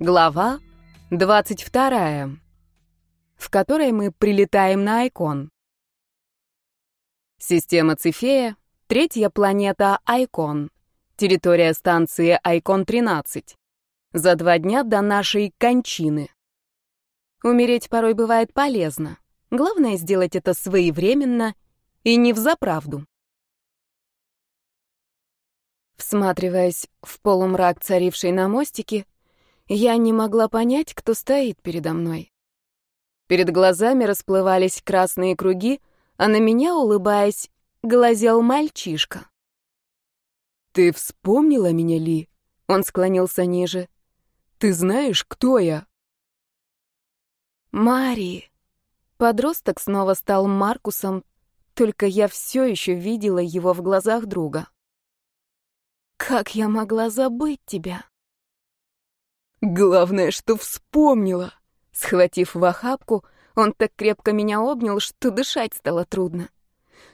Глава 22, в которой мы прилетаем на Айкон. Система Цифея, третья планета Айкон, территория станции Айкон-13. За два дня до нашей кончины. Умереть порой бывает полезно. Главное сделать это своевременно и не взаправду. Всматриваясь в полумрак, царивший на мостике, я не могла понять, кто стоит передо мной. Перед глазами расплывались красные круги, а на меня, улыбаясь, глазел мальчишка. «Ты вспомнила меня, Ли?» Он склонился ниже. «Ты знаешь, кто я?» «Мари». Подросток снова стал Маркусом, только я все еще видела его в глазах друга. Как я могла забыть тебя? Главное, что вспомнила. Схватив в охапку, он так крепко меня обнял, что дышать стало трудно.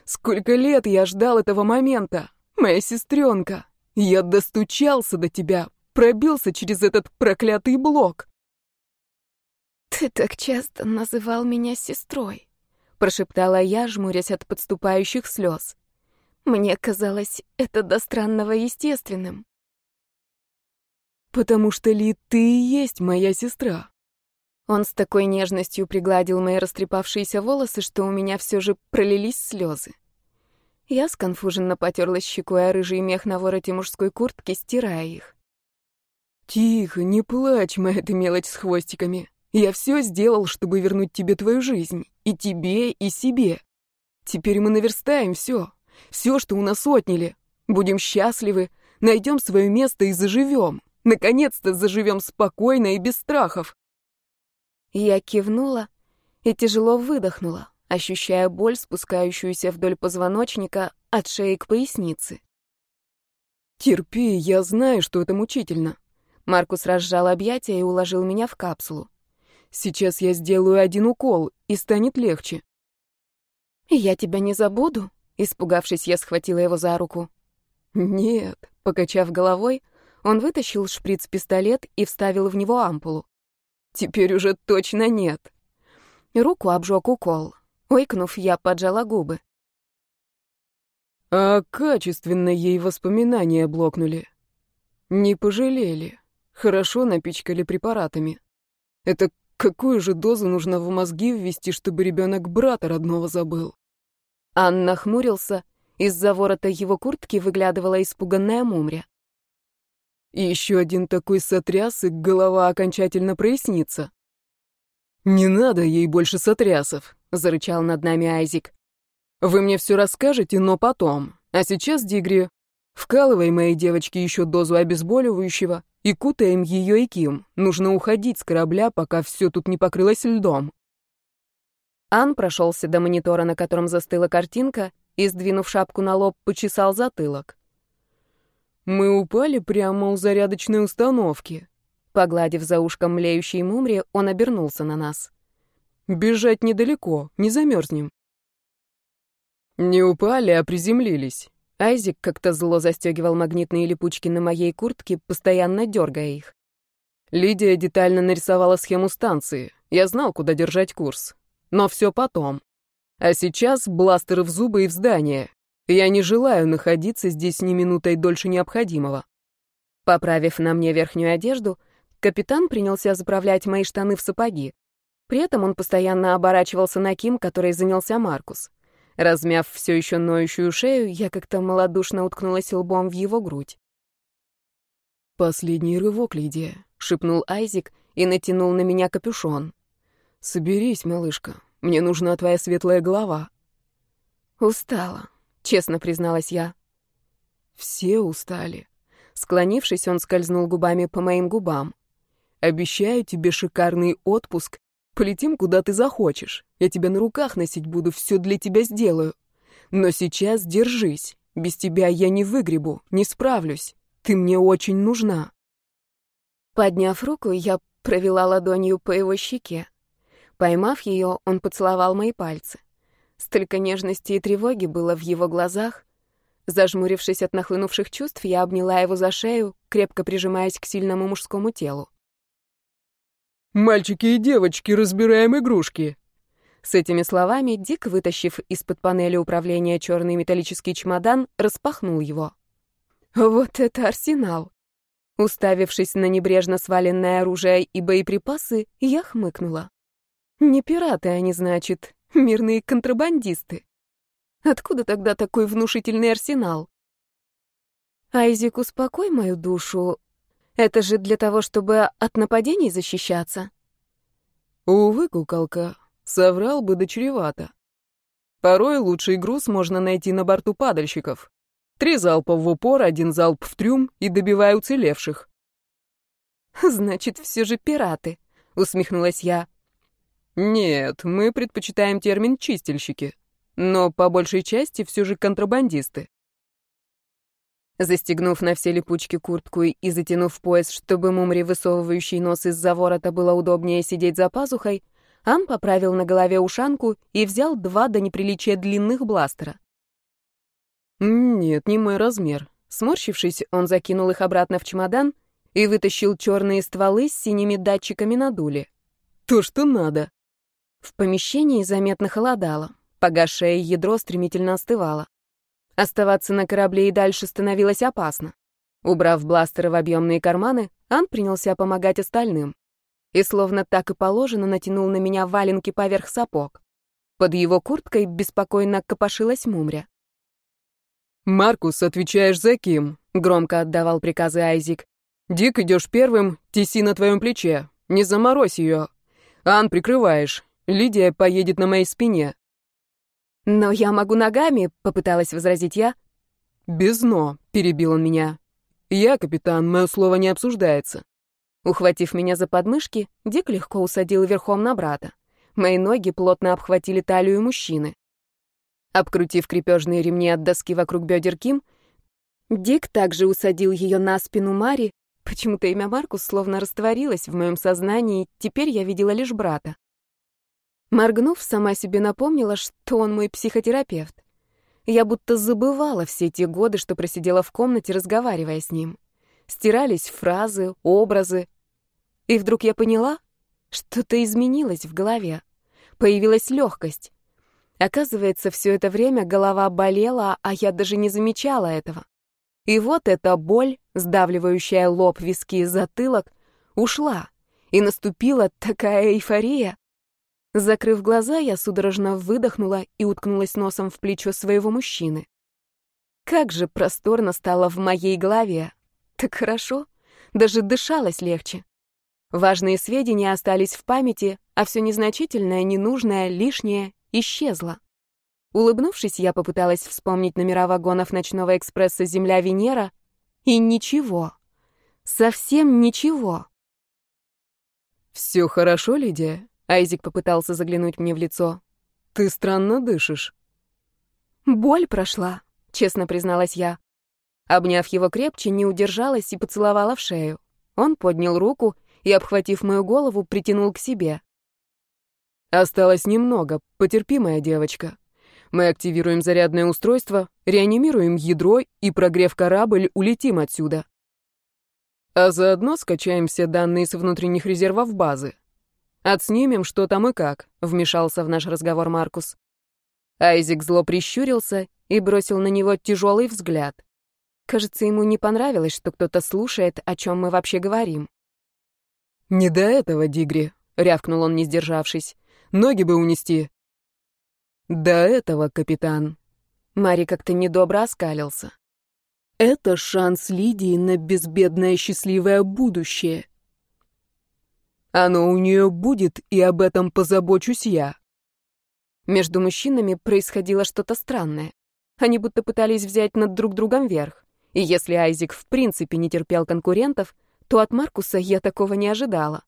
Сколько лет я ждал этого момента, моя сестренка. Я достучался до тебя, пробился через этот проклятый блок. Ты так часто называл меня сестрой, прошептала я, жмурясь от подступающих слез. Мне казалось это до странного естественным. «Потому что Ли, ты и есть моя сестра». Он с такой нежностью пригладил мои растрепавшиеся волосы, что у меня все же пролились слезы. Я сконфуженно потерлась щекой о рыжий мех на вороте мужской куртки, стирая их. «Тихо, не плачь, моя ты мелочь с хвостиками. Я все сделал, чтобы вернуть тебе твою жизнь. И тебе, и себе. Теперь мы наверстаем все. Все, что у нас отняли. Будем счастливы, найдем свое место и заживем. Наконец-то заживем спокойно и без страхов. Я кивнула и тяжело выдохнула, ощущая боль, спускающуюся вдоль позвоночника от шеи к пояснице. «Терпи, я знаю, что это мучительно». Маркус разжал объятия и уложил меня в капсулу. «Сейчас я сделаю один укол, и станет легче». «Я тебя не забуду?» Испугавшись, я схватила его за руку. «Нет», — покачав головой, он вытащил шприц-пистолет и вставил в него ампулу. «Теперь уже точно нет». Руку обжег укол. Ойкнув, я поджала губы. А качественно ей воспоминания блокнули. Не пожалели. Хорошо напичкали препаратами. Это какую же дозу нужно в мозги ввести, чтобы ребенок брата родного забыл? Анна хмурился, из-за ворота его куртки выглядывала испуганная мумря. И еще один такой сотряс, и голова окончательно прояснится. «Не надо ей больше сотрясов», — зарычал над нами Айзик. «Вы мне все расскажете, но потом. А сейчас, Дигри, вкалывай моей девочке еще дозу обезболивающего и кутаем ее и Ким. Нужно уходить с корабля, пока все тут не покрылось льдом». Ан прошелся до монитора, на котором застыла картинка, и, сдвинув шапку на лоб, почесал затылок. Мы упали прямо у зарядочной установки. Погладив за ушком млеющей мумри, он обернулся на нас. Бежать недалеко, не замерзнем. Не упали, а приземлились. Айзик как-то зло застегивал магнитные липучки на моей куртке, постоянно дергая их. Лидия детально нарисовала схему станции. Я знал, куда держать курс. Но все потом. А сейчас бластеры в зубы и в здание. Я не желаю находиться здесь ни минутой дольше необходимого. Поправив на мне верхнюю одежду, капитан принялся заправлять мои штаны в сапоги. При этом он постоянно оборачивался на Ким, который занялся Маркус. Размяв все еще ноющую шею, я как-то малодушно уткнулась лбом в его грудь. «Последний рывок, Лидия», — шепнул Айзик и натянул на меня капюшон. «Соберись, малышка, мне нужна твоя светлая голова». «Устала», честно призналась я. Все устали. Склонившись, он скользнул губами по моим губам. Обещаю тебе шикарный отпуск. Полетим куда ты захочешь. Я тебя на руках носить буду, все для тебя сделаю. Но сейчас держись. Без тебя я не выгребу, не справлюсь. Ты мне очень нужна. Подняв руку, я провела ладонью по его щеке. Поймав ее, он поцеловал мои пальцы. Столько нежности и тревоги было в его глазах. Зажмурившись от нахлынувших чувств, я обняла его за шею, крепко прижимаясь к сильному мужскому телу. Мальчики и девочки, разбираем игрушки!» С этими словами Дик, вытащив из-под панели управления черный металлический чемодан, распахнул его. Вот это арсенал! Уставившись на небрежно сваленное оружие и боеприпасы, я хмыкнула. Не пираты они, значит, мирные контрабандисты. Откуда тогда такой внушительный арсенал? Айзик, успокой мою душу. Это же для того, чтобы от нападений защищаться. Увы, куколка, Соврал бы да чревато. Порой лучший груз можно найти на борту падальщиков. Три залпа в упор, один залп в трюм и добиваю уцелевших. «Значит, все же пираты», — усмехнулась я. «Нет, мы предпочитаем термин «чистильщики», но по большей части все же контрабандисты». Застегнув на все липучки куртку и затянув пояс, чтобы мумре, высовывающий нос из-за ворота, было удобнее сидеть за пазухой, Ам поправил на голове ушанку и взял два до неприличия длинных бластера. «Нет, не мой размер». Сморщившись, он закинул их обратно в чемодан и вытащил черные стволы с синими датчиками на дуле. «То, что надо». В помещении заметно холодало. Погасшее ядро стремительно остывало. Оставаться на корабле и дальше становилось опасно. Убрав бластеры в объемные карманы, Ан принялся помогать остальным и словно так и положено натянул на меня валенки поверх сапог. Под его курткой беспокойно копошилась мумря. «Маркус, отвечаешь за Ким», — громко отдавал приказы Айзик. «Дик, идешь первым, Тиси на твоем плече. Не заморозь ее. Ан, прикрываешь. Лидия поедет на моей спине». «Но я могу ногами», — попыталась возразить я. «Без «но», — перебил он меня. «Я капитан, мое слово не обсуждается». Ухватив меня за подмышки, Дик легко усадил верхом на брата. Мои ноги плотно обхватили талию мужчины. Обкрутив крепежные ремни от доски вокруг бедер Ким, Дик также усадил ее на спину Мари. Почему-то имя Маркус словно растворилось в моем сознании, теперь я видела лишь брата. Моргнув, сама себе напомнила, что он мой психотерапевт. Я будто забывала все те годы, что просидела в комнате, разговаривая с ним. Стирались фразы, образы, и вдруг я поняла, что-то изменилось в голове. Появилась легкость. Оказывается, все это время голова болела, а я даже не замечала этого. И вот эта боль, сдавливающая лоб, виски и затылок, ушла, и наступила такая эйфория. Закрыв глаза, я судорожно выдохнула и уткнулась носом в плечо своего мужчины. Как же просторно стало в моей голове. Так хорошо, даже дышалось легче. Важные сведения остались в памяти, а все незначительное, ненужное, лишнее исчезло. Улыбнувшись, я попыталась вспомнить номера вагонов ночного экспресса «Земля-Венера», и ничего. Совсем ничего. «Все хорошо, Лидия?» Айзик попытался заглянуть мне в лицо. «Ты странно дышишь». «Боль прошла», — честно призналась я. Обняв его крепче, не удержалась и поцеловала в шею. Он поднял руку и, обхватив мою голову, притянул к себе. «Осталось немного. Потерпи, моя девочка. Мы активируем зарядное устройство, реанимируем ядро и, прогрев корабль, улетим отсюда. А заодно скачаем все данные с внутренних резервов базы. Отснимем, что там и как», — вмешался в наш разговор Маркус. Айзек зло прищурился и бросил на него тяжелый взгляд. Кажется, ему не понравилось, что кто-то слушает, о чем мы вообще говорим. «Не до этого, Дигри», — рявкнул он, не сдержавшись. «Ноги бы унести». «До этого, капитан». Мари как-то недобро оскалился. «Это шанс Лидии на безбедное счастливое будущее. Оно у нее будет, и об этом позабочусь я». Между мужчинами происходило что-то странное. Они будто пытались взять над друг другом верх. И если Айзик в принципе не терпел конкурентов, то от Маркуса я такого не ожидала.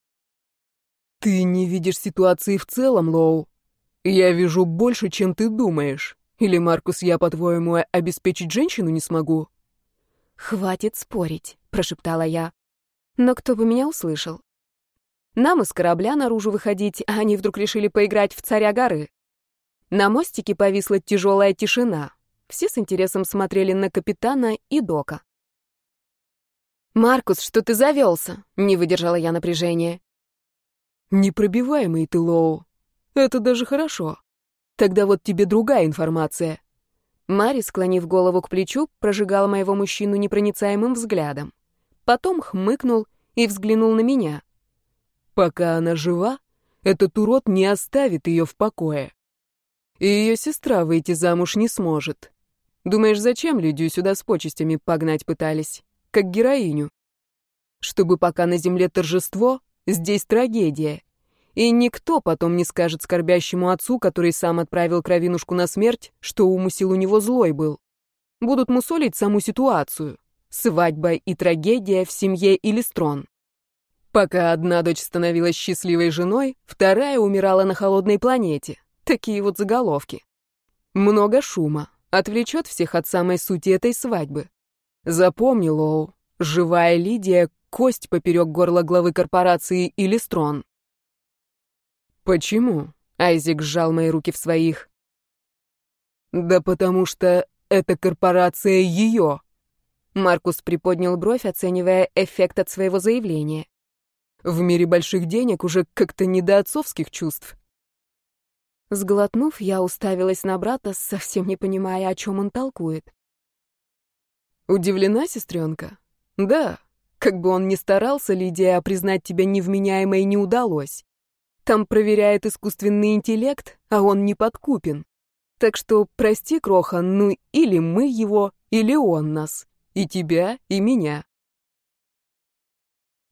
«Ты не видишь ситуации в целом, Лоу. Я вижу больше, чем ты думаешь. Или, Маркус, я, по-твоему, обеспечить женщину не смогу?» «Хватит спорить», — прошептала я. Но кто бы меня услышал? Нам из корабля наружу выходить, а они вдруг решили поиграть в царя горы. На мостике повисла тяжелая тишина. Все с интересом смотрели на капитана и дока. «Маркус, что ты завелся?» — не выдержала я напряжения. Непробиваемый ты, Лоу. Это даже хорошо. Тогда вот тебе другая информация. Мари, склонив голову к плечу, прожигал моего мужчину непроницаемым взглядом. Потом хмыкнул и взглянул на меня. Пока она жива, этот урод не оставит ее в покое. И ее сестра выйти замуж не сможет. Думаешь, зачем Лидию сюда с почестями погнать пытались? Как героиню. Чтобы пока на земле торжество, здесь трагедия. И никто потом не скажет скорбящему отцу, который сам отправил кровинушку на смерть, что умысел у него злой был. Будут мусолить саму ситуацию. Свадьба и трагедия в семье Илистрон. Пока одна дочь становилась счастливой женой, вторая умирала на холодной планете. Такие вот заголовки. Много шума. Отвлечет всех от самой сути этой свадьбы. Запомни, Лоу, живая Лидия — кость поперек горла главы корпорации Илистрон. «Почему?» — Айзек сжал мои руки в своих. «Да потому что эта корпорация ее!» Маркус приподнял бровь, оценивая эффект от своего заявления. В мире больших денег уже как-то не до отцовских чувств. Сглотнув, я уставилась на брата, совсем не понимая, о чем он толкует. Удивлена, сестренка? Да. Как бы он ни старался, Лидия, а признать тебя невменяемой не удалось. Там проверяет искусственный интеллект, а он не подкупен. Так что прости, Кроха, ну или мы его, или он нас. И тебя, и меня.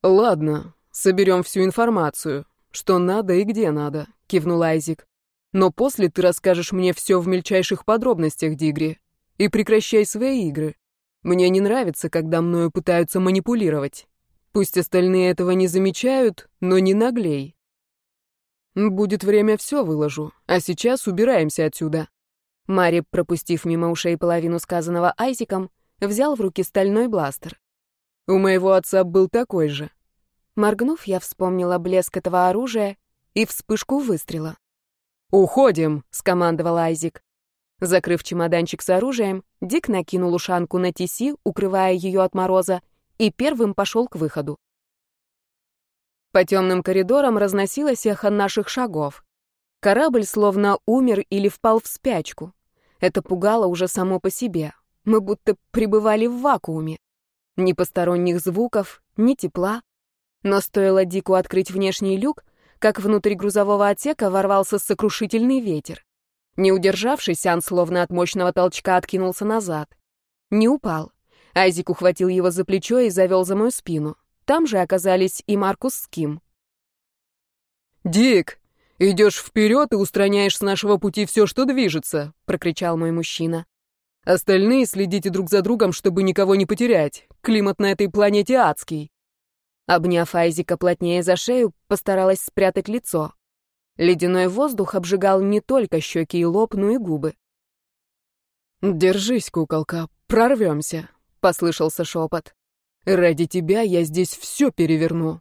Ладно, Соберем всю информацию, что надо и где надо, кивнул Айзик. Но после ты расскажешь мне все в мельчайших подробностях, Дигри. И прекращай свои игры. Мне не нравится, когда мною пытаются манипулировать. Пусть остальные этого не замечают, но не наглей. Будет время, все выложу. А сейчас убираемся отсюда. Мари, пропустив мимо ушей половину сказанного Айзиком, взял в руки стальной бластер. У моего отца был такой же. Моргнув, я вспомнила блеск этого оружия и вспышку выстрела. «Уходим!» — скомандовал Айзик. Закрыв чемоданчик с оружием, Дик накинул ушанку на Тиси, укрывая ее от мороза, и первым пошел к выходу. По темным коридорам разносилось эхо наших шагов. Корабль словно умер или впал в спячку. Это пугало уже само по себе. Мы будто пребывали в вакууме. Ни посторонних звуков, ни тепла, но стоило Дику открыть внешний люк, как внутрь грузового отсека ворвался сокрушительный ветер. Не удержавшись, Ан словно от мощного толчка откинулся назад. Не упал. Айзик ухватил его за плечо и завел за мою спину. Там же оказались и Маркус с Ким. «Дик, идешь вперед и устраняешь с нашего пути все, что движется», — прокричал мой мужчина. «Остальные следите друг за другом, чтобы никого не потерять. Климат на этой планете адский». Обняв Айзика плотнее за шею, постаралась спрятать лицо. Ледяной воздух обжигал не только щеки и лоб, но и губы. «Держись, куколка, прорвемся», — послышался шепот. «Ради тебя я здесь все переверну».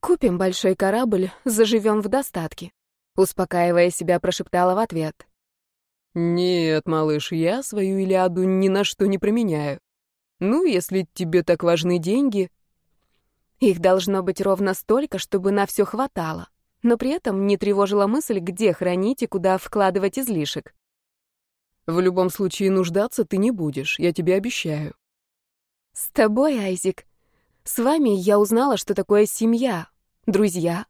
«Купим большой корабль, заживем в достатке», — успокаивая себя, прошептала в ответ. «Нет, малыш, я свою Илиаду ни на что не променяю. Ну, если тебе так важны деньги, их должно быть ровно столько, чтобы на все хватало, но при этом не тревожила мысль, где хранить и куда вкладывать излишек. В любом случае нуждаться ты не будешь, я тебе обещаю. С тобой, Айзик. С вами я узнала, что такое семья, друзья.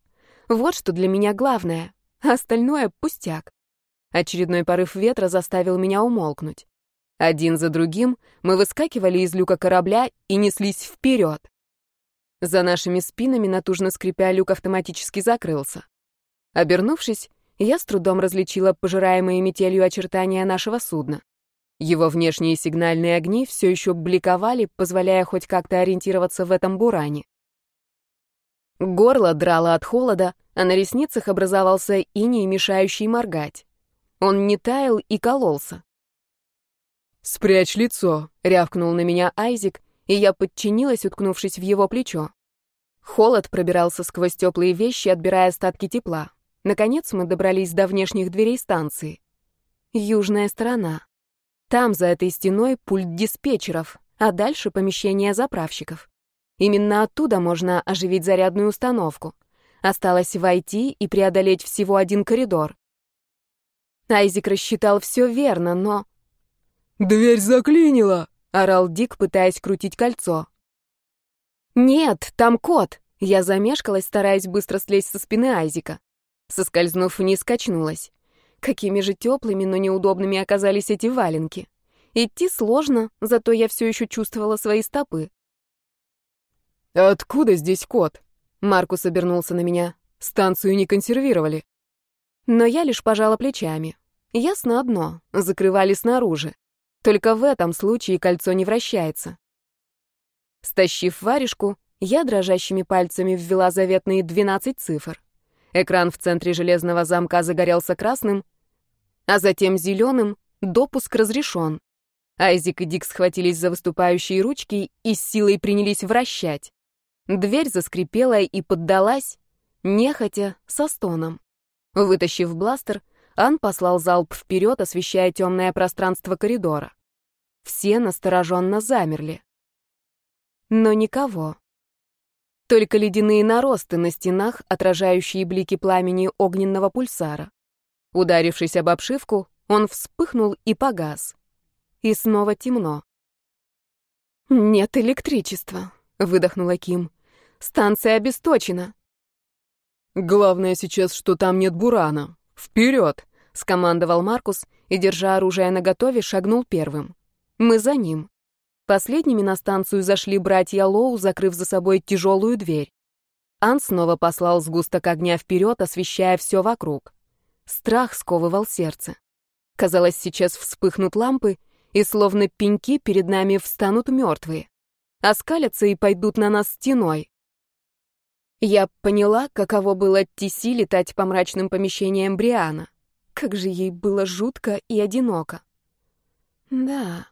Вот что для меня главное, а остальное — пустяк. Очередной порыв ветра заставил меня умолкнуть. Один за другим мы выскакивали из люка корабля и неслись вперед. За нашими спинами, натужно скрипя, люк автоматически закрылся. Обернувшись, я с трудом различила пожираемые метелью очертания нашего судна. Его внешние сигнальные огни все еще бликовали, позволяя хоть как-то ориентироваться в этом буране. Горло драло от холода, а на ресницах образовался иней, мешающий моргать. Он не таял и кололся. «Спрячь лицо», — рявкнул на меня Айзик, и я подчинилась, уткнувшись в его плечо. Холод пробирался сквозь теплые вещи, отбирая остатки тепла. Наконец мы добрались до внешних дверей станции. Южная сторона. Там, за этой стеной, пульт диспетчеров, а дальше помещение заправщиков. Именно оттуда можно оживить зарядную установку. Осталось войти и преодолеть всего один коридор. Айзик рассчитал все верно, но... «Дверь заклинила!» — орал Дик, пытаясь крутить кольцо. «Нет, там кот!» Я замешкалась, стараясь быстро слезть со спины Айзика. Соскользнув вниз, качнулась. Какими же теплыми, но неудобными оказались эти валенки. Идти сложно, зато я все еще чувствовала свои стопы. «Откуда здесь кот?» Маркус обернулся на меня. «Станцию не консервировали». Но я лишь пожала плечами. Ясно одно, закрывали снаружи. Только в этом случае кольцо не вращается. Стащив варежку, я дрожащими пальцами ввела заветные 12 цифр. Экран в центре железного замка загорелся красным, а затем зеленым «Допуск разрешен». Айзик и Дик схватились за выступающие ручки и с силой принялись вращать. Дверь заскрипела и поддалась, нехотя, со стоном. Вытащив бластер, Ан послал залп вперед, освещая темное пространство коридора. Все настороженно замерли. Но никого. Только ледяные наросты на стенах, отражающие блики пламени огненного пульсара. Ударившись об обшивку, он вспыхнул и погас. И снова темно. «Нет электричества», — выдохнула Ким. «Станция обесточена». «Главное сейчас, что там нет бурана. Вперед!» — скомандовал Маркус и, держа оружие наготове, шагнул первым. Мы за ним. Последними на станцию зашли братья Лоу, закрыв за собой тяжелую дверь. Ан снова послал сгусток огня вперед, освещая все вокруг. Страх сковывал сердце. Казалось, сейчас вспыхнут лампы, и словно пеньки перед нами встанут мертвые. Оскалятся и пойдут на нас стеной. Я поняла, каково было Тиси летать по мрачным помещениям Бриана. Как же ей было жутко и одиноко. Да,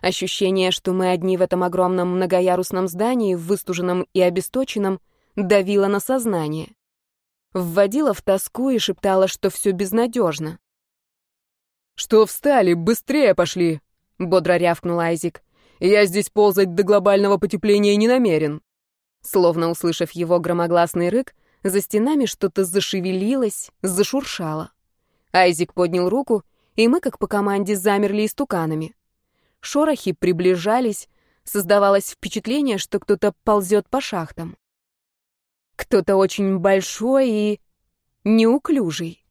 ощущение, что мы одни в этом огромном многоярусном здании, выстуженном и обесточенном, давило на сознание. Вводило в тоску и шептало, что все безнадежно. «Что встали? Быстрее пошли!» — бодро рявкнул Айзик. «Я здесь ползать до глобального потепления не намерен». Словно услышав его громогласный рык, за стенами что-то зашевелилось, зашуршало. Айзик поднял руку, и мы, как по команде, замерли истуканами. Шорохи приближались, создавалось впечатление, что кто-то ползет по шахтам. Кто-то очень большой и... неуклюжий.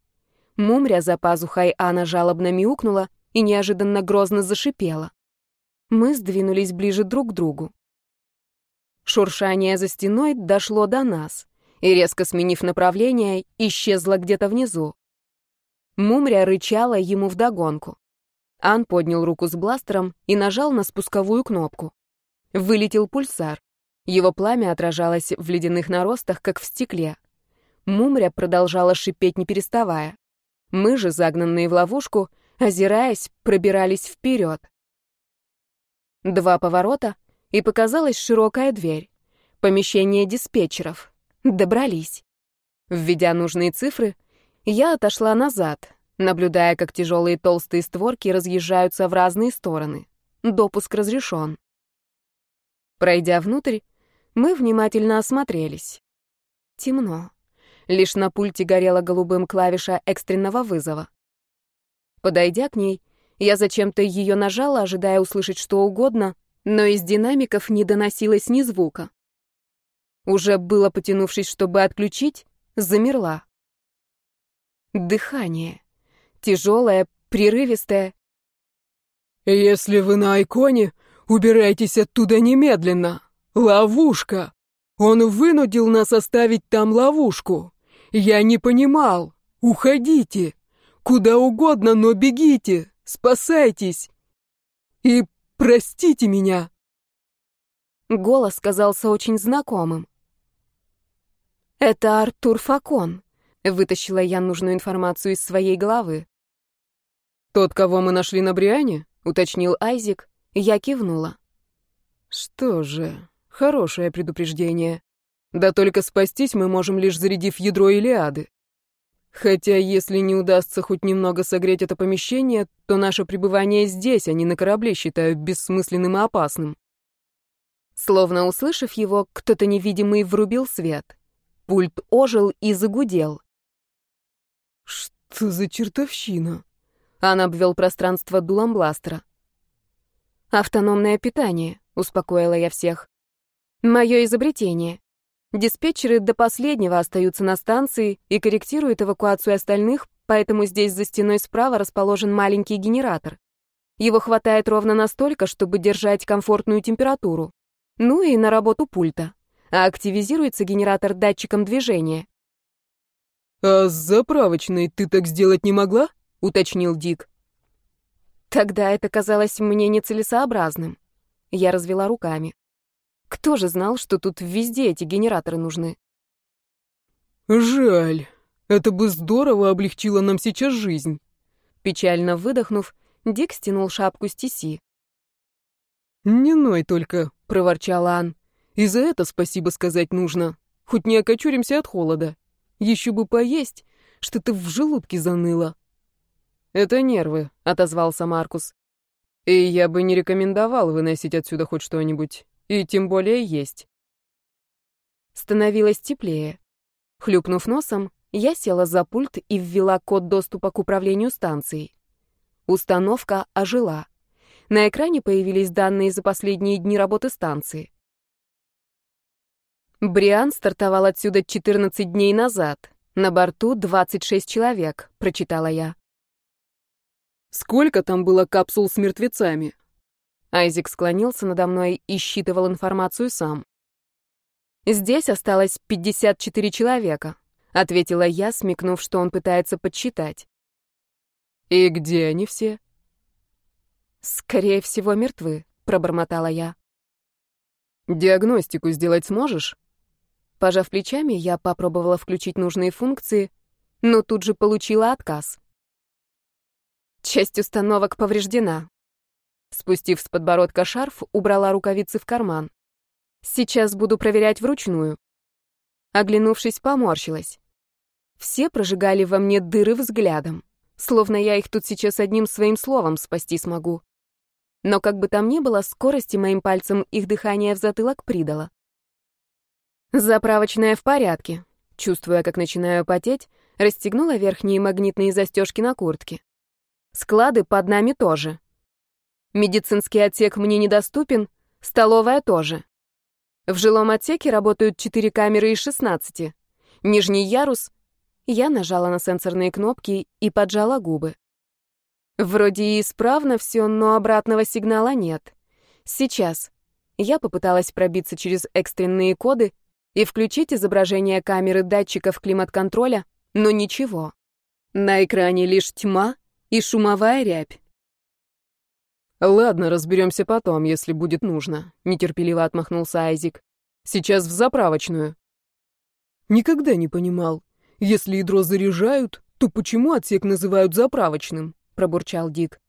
Мумря за пазухой Анна жалобно мяукнула и неожиданно грозно зашипела. Мы сдвинулись ближе друг к другу. Шуршание за стеной дошло до нас и, резко сменив направление, исчезло где-то внизу. Мумря рычала ему вдогонку. Ан поднял руку с бластером и нажал на спусковую кнопку. Вылетел пульсар. Его пламя отражалось в ледяных наростах, как в стекле. Мумря продолжала шипеть, не переставая. Мы же, загнанные в ловушку, озираясь, пробирались вперед. Два поворота, и показалась широкая дверь. Помещение диспетчеров. Добрались. Введя нужные цифры, я отошла назад, наблюдая, как тяжелые толстые створки разъезжаются в разные стороны. Допуск разрешен. Пройдя внутрь, мы внимательно осмотрелись. Темно. Лишь на пульте горела голубым клавиша экстренного вызова. Подойдя к ней, я зачем-то ее нажала, ожидая услышать что угодно, но из динамиков не доносилось ни звука. Уже было потянувшись, чтобы отключить, замерла. Дыхание. Тяжелое, прерывистое. «Если вы на Айконе, убирайтесь оттуда немедленно. Ловушка. Он вынудил нас оставить там ловушку. Я не понимал. Уходите. Куда угодно, но бегите. Спасайтесь. И простите меня». Голос казался очень знакомым. «Это Артур Факон», Вытащила я нужную информацию из своей головы. «Тот, кого мы нашли на Бриане?» — уточнил Айзик. Я кивнула. «Что же, хорошее предупреждение. Да только спастись мы можем, лишь зарядив ядро Илиады. Хотя, если не удастся хоть немного согреть это помещение, то наше пребывание здесь, а не на корабле, считаю бессмысленным и опасным». Словно услышав его, кто-то невидимый врубил свет. Пульт ожил и загудел. «Что за чертовщина?» Он обвел пространство дулом бластера. «Автономное питание», — успокоила я всех. «Мое изобретение. Диспетчеры до последнего остаются на станции и корректируют эвакуацию остальных, поэтому здесь за стеной справа расположен маленький генератор. Его хватает ровно настолько, чтобы держать комфортную температуру. Ну и на работу пульта. А активизируется генератор датчиком движения. «А с заправочной ты так сделать не могла?» — уточнил Дик. Тогда это казалось мне нецелесообразным. Я развела руками. Кто же знал, что тут везде эти генераторы нужны? «Жаль. Это бы здорово облегчило нам сейчас жизнь». Печально выдохнув, Дик стянул шапку с Тиси. «Не ной только», — проворчал Ан. «И за это спасибо сказать нужно. Хоть не окочуримся от холода. Еще бы поесть, что-то в желудке заныло». «Это нервы», — отозвался Маркус. «И я бы не рекомендовал выносить отсюда хоть что-нибудь, и тем более есть». Становилось теплее. Хлюпнув носом, я села за пульт и ввела код доступа к управлению станцией. Установка ожила. На экране появились данные за последние дни работы станции. Бриан стартовал отсюда 14 дней назад. На борту 26 человек, прочитала я. Сколько там было капсул с мертвецами? Айзек склонился надо мной и считывал информацию сам. Здесь осталось 54 человека, ответила я, смекнув, что он пытается подсчитать. И где они все? Скорее всего, мертвы, пробормотала я. Диагностику сделать сможешь? Пожав плечами, я попробовала включить нужные функции, но тут же получила отказ. Часть установок повреждена. Спустив с подбородка шарф, убрала рукавицы в карман. Сейчас буду проверять вручную. Оглянувшись, поморщилась. Все прожигали во мне дыры взглядом, словно я их тут сейчас одним своим словом спасти смогу. Но как бы там ни было, скорости моим пальцем их дыхание в затылок придало. Заправочная в порядке. Чувствуя, как начинаю потеть, расстегнула верхние магнитные застежки на куртке. Склады под нами тоже. Медицинский отсек мне недоступен, столовая тоже. В жилом отсеке работают четыре камеры из 16. Нижний ярус. Я нажала на сенсорные кнопки и поджала губы. Вроде и исправно все, но обратного сигнала нет. Сейчас. Я попыталась пробиться через экстренные коды и включить изображение камеры датчиков климат-контроля, но ничего. На экране лишь тьма и шумовая рябь. «Ладно, разберемся потом, если будет нужно», — нетерпеливо отмахнулся Айзик. «Сейчас в заправочную». «Никогда не понимал. Если ядро заряжают, то почему отсек называют заправочным?» — пробурчал Дик.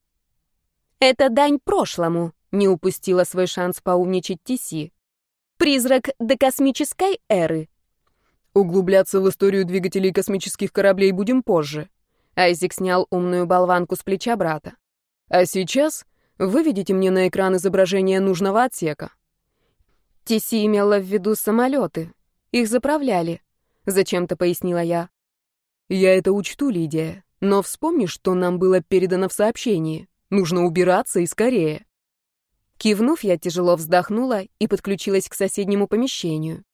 «Это дань прошлому», — не упустила свой шанс поумничать Тиси. «Призрак до космической эры». «Углубляться в историю двигателей космических кораблей будем позже», Айзик снял умную болванку с плеча брата. «А сейчас выведите мне на экран изображение нужного отсека». Тиси имела в виду самолеты. Их заправляли. Зачем-то пояснила я. «Я это учту, Лидия. Но вспомни, что нам было передано в сообщении. Нужно убираться и скорее». Кивнув, я тяжело вздохнула и подключилась к соседнему помещению.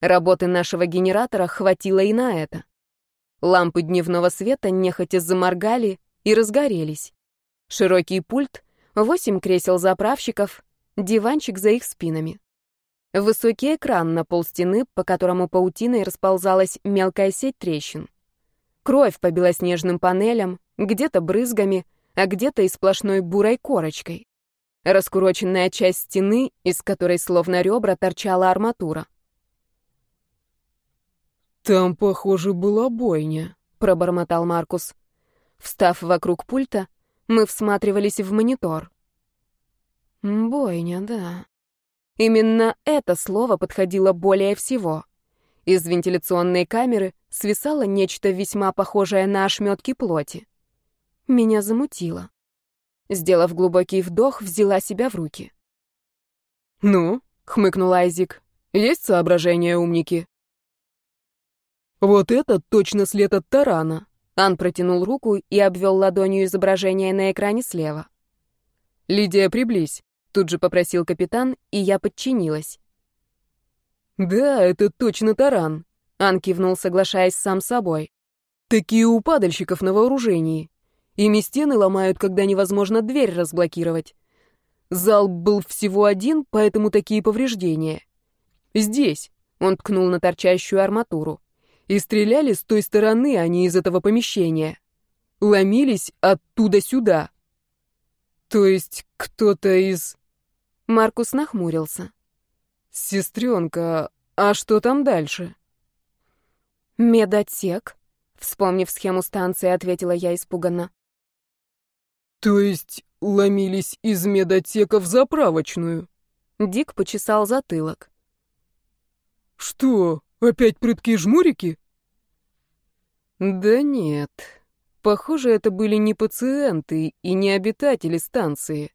Работы нашего генератора хватило и на это. Лампы дневного света нехотя заморгали и разгорелись. Широкий пульт, восемь кресел заправщиков, диванчик за их спинами. Высокий экран на полстены, по которому паутиной расползалась мелкая сеть трещин. Кровь по белоснежным панелям, где-то брызгами, а где-то и сплошной бурой корочкой. Раскуроченная часть стены, из которой словно ребра торчала арматура. «Там, похоже, была бойня», — пробормотал Маркус. Встав вокруг пульта, мы всматривались в монитор. «Бойня, да». Именно это слово подходило более всего. Из вентиляционной камеры свисало нечто весьма похожее на ошметки плоти. Меня замутило. Сделав глубокий вдох, взяла себя в руки. «Ну?» — хмыкнул Айзик. «Есть соображения, умники?» Вот это точно след от тарана. Ан протянул руку и обвел ладонью изображение на экране слева. «Лидия, приблизь», — тут же попросил капитан, и я подчинилась. «Да, это точно таран», — Ан кивнул, соглашаясь сам собой. «Такие у падальщиков на вооружении. Ими стены ломают, когда невозможно дверь разблокировать. Зал был всего один, поэтому такие повреждения. Здесь», — он ткнул на торчащую арматуру. И стреляли с той стороны, а не из этого помещения. Ломились оттуда сюда. То есть кто-то из... Маркус нахмурился. «Сестренка, а что там дальше?» «Медотсек», — вспомнив схему станции, ответила я испуганно. «То есть ломились из медотека в заправочную?» Дик почесал затылок. «Что, опять прытки-жмурики?» «Да нет. Похоже, это были не пациенты и не обитатели станции».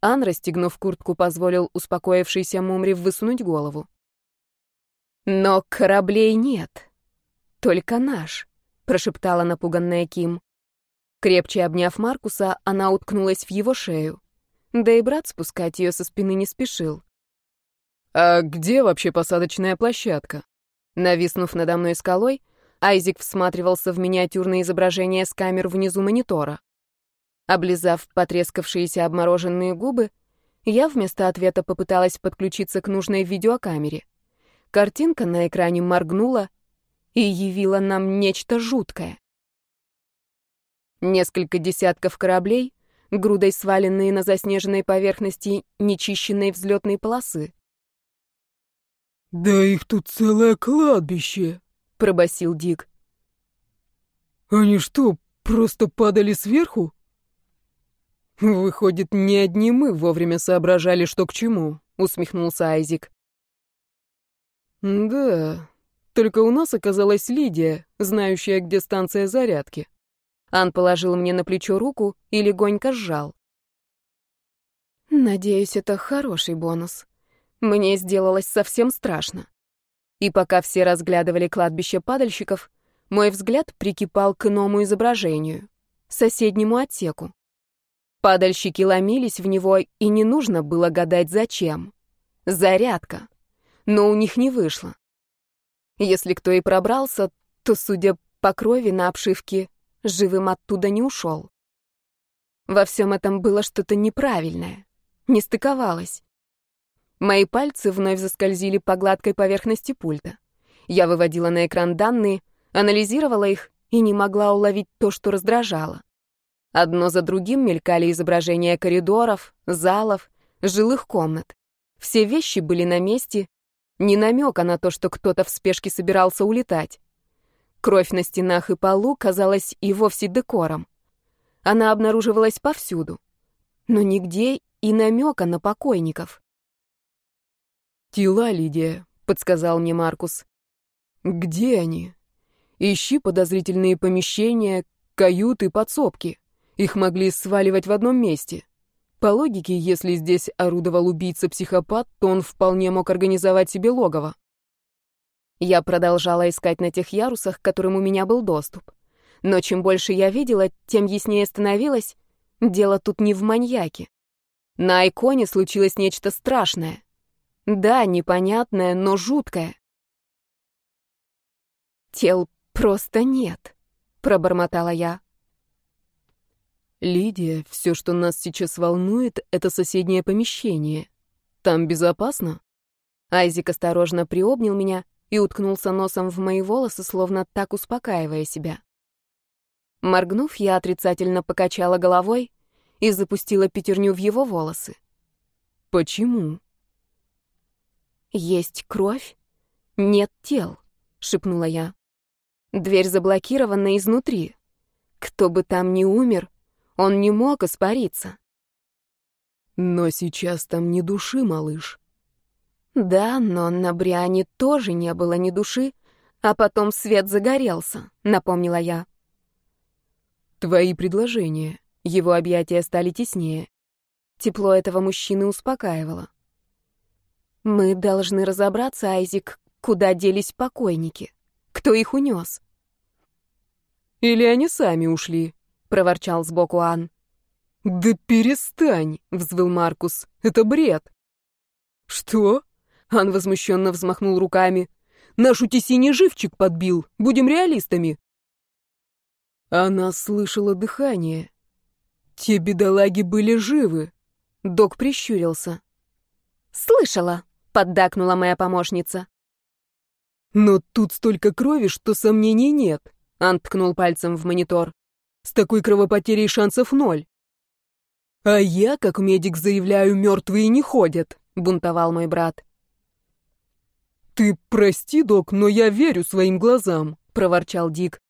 Ан, расстегнув куртку, позволил успокоившейся Мумре высунуть голову. «Но кораблей нет. Только наш», — прошептала напуганная Ким. Крепче обняв Маркуса, она уткнулась в его шею. Да и брат спускать ее со спины не спешил. «А где вообще посадочная площадка?» Нависнув надо мной скалой, Айзик всматривался в миниатюрное изображение с камер внизу монитора. Облизав потрескавшиеся обмороженные губы, я вместо ответа попыталась подключиться к нужной видеокамере. Картинка на экране моргнула и явила нам нечто жуткое. Несколько десятков кораблей, грудой сваленные на заснеженной поверхности нечищенной взлетной полосы. «Да их тут целое кладбище!» — пробасил Дик. «Они что, просто падали сверху?» «Выходит, не одни мы вовремя соображали, что к чему», — усмехнулся Айзик. «Да, только у нас оказалась Лидия, знающая, где станция зарядки». Ан положил мне на плечо руку и легонько сжал. «Надеюсь, это хороший бонус», мне сделалось совсем страшно. И пока все разглядывали кладбище падальщиков, мой взгляд прикипал к иному изображению, соседнему отсеку. Падальщики ломились в него, и не нужно было гадать зачем. Зарядка. Но у них не вышло. Если кто и пробрался, то, судя по крови на обшивке, живым оттуда не ушел. Во всем этом было что-то неправильное, не стыковалось. Мои пальцы вновь заскользили по гладкой поверхности пульта. Я выводила на экран данные, анализировала их и не могла уловить то, что раздражало. Одно за другим мелькали изображения коридоров, залов, жилых комнат. Все вещи были на месте, ни намека на то, что кто-то в спешке собирался улетать. Кровь на стенах и полу казалась и вовсе декором. Она обнаруживалась повсюду, но нигде и намека на покойников. «Тела, Лидия», — подсказал мне Маркус. «Где они? Ищи подозрительные помещения, каюты, подсобки. Их могли сваливать в одном месте. По логике, если здесь орудовал убийца-психопат, то он вполне мог организовать себе логово. Я продолжала искать на тех ярусах, к которым у меня был доступ. Но чем больше я видела, тем яснее становилось, дело тут не в маньяке. На Айконе случилось нечто страшное. Да, непонятное, но жуткое. Тел просто нет, пробормотала я. Лидия, все, что нас сейчас волнует, это соседнее помещение. Там безопасно? Айзик осторожно приобнял меня и уткнулся носом в мои волосы, словно так успокаивая себя. Моргнув, я отрицательно покачала головой и запустила пятерню в его волосы. Почему? «Есть кровь? Нет тел», — шепнула я. «Дверь заблокирована изнутри. Кто бы там ни умер, он не мог испариться». «Но сейчас там ни души, малыш». «Да, но на Бриане тоже не было ни души, а потом свет загорелся», — напомнила я. «Твои предложения». Его объятия стали теснее. Тепло этого мужчины успокаивало. Мы должны разобраться, Айзик, куда делись покойники. Кто их унес? Или они сами ушли, проворчал сбоку Ан. Да перестань, взвыл Маркус. Это бред. Что? Ан возмущенно взмахнул руками. Нашу Тесини живчик подбил. Будем реалистами. Она слышала дыхание. Те бедолаги были живы. Док прищурился. «Слышала», — поддакнула моя помощница. «Но тут столько крови, что сомнений нет», — Ан ткнул пальцем в монитор. «С такой кровопотерей шансов ноль». «А я, как медик, заявляю, мертвые не ходят», — бунтовал мой брат. «Ты прости, док, но я верю своим глазам», — проворчал Дик.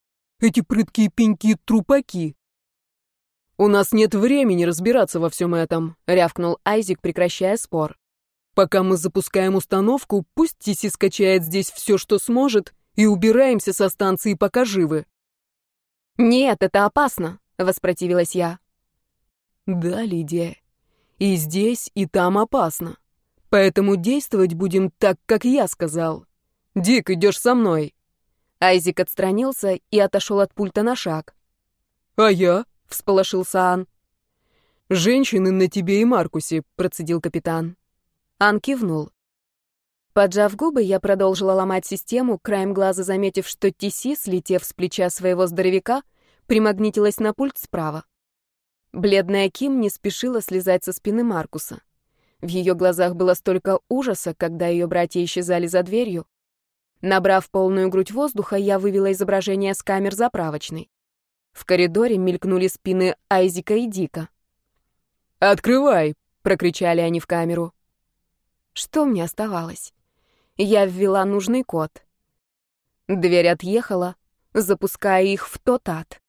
«Эти прыткие пеньки — трупаки». «У нас нет времени разбираться во всем этом», — рявкнул Айзик, прекращая спор. «Пока мы запускаем установку, пусть Тиси скачает здесь все, что сможет, и убираемся со станции, пока живы». «Нет, это опасно», — воспротивилась я. «Да, Лидия, и здесь, и там опасно. Поэтому действовать будем так, как я сказал. Дик, идешь со мной. Айзик отстранился и отошел от пульта на шаг. А я? Всполошился Ан. Женщины на тебе и Маркусе, процедил капитан. Ан кивнул. Поджав губы, я продолжила ломать систему, краем глаза заметив, что Тиси, слетев с плеча своего здоровяка, примагнитилась на пульт справа. Бледная Ким не спешила слезать со спины Маркуса. В ее глазах было столько ужаса, когда ее братья исчезали за дверью. Набрав полную грудь воздуха, я вывела изображение с камер заправочной. В коридоре мелькнули спины Айзика и Дика. «Открывай!» — прокричали они в камеру. Что мне оставалось? Я ввела нужный код. Дверь отъехала, запуская их в тот ад.